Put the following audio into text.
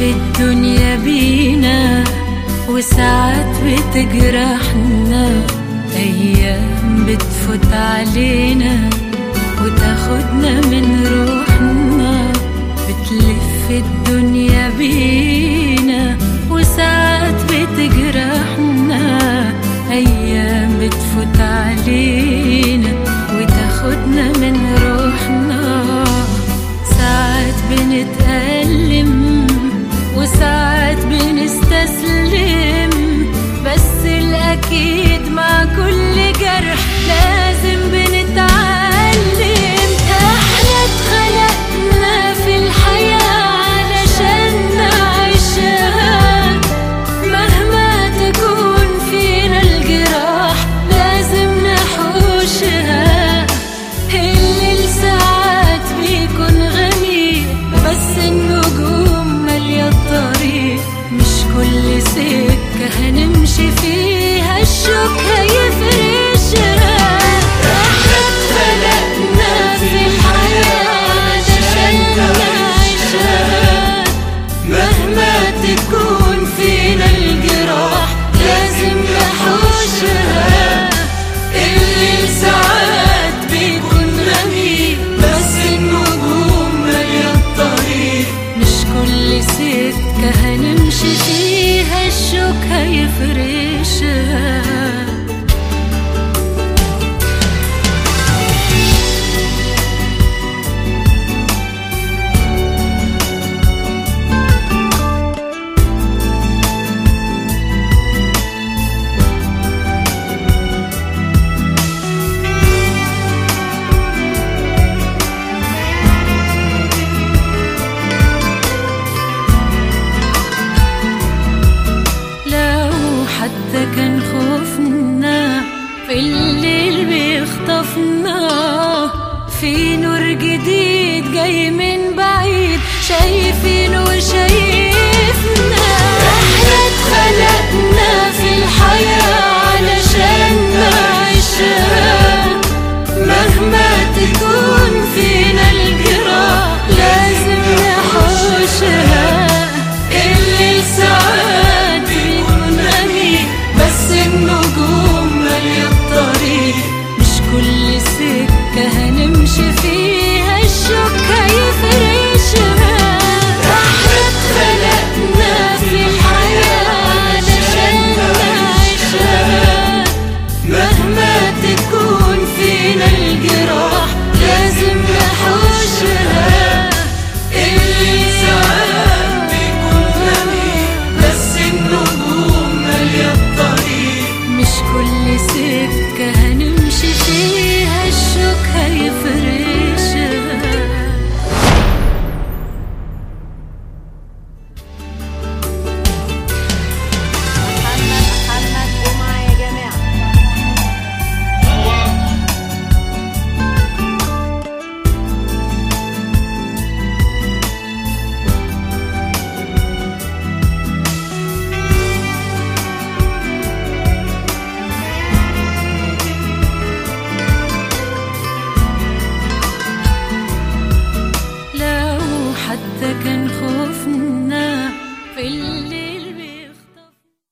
في الدنيا بينا وساعات بتجرحنا أيام بتفوت علينا وتاخدنا من روحنا. كيف ريشه من خوفنا في الليل بيخطفنا في نور جديد جاي من كان خوفنا في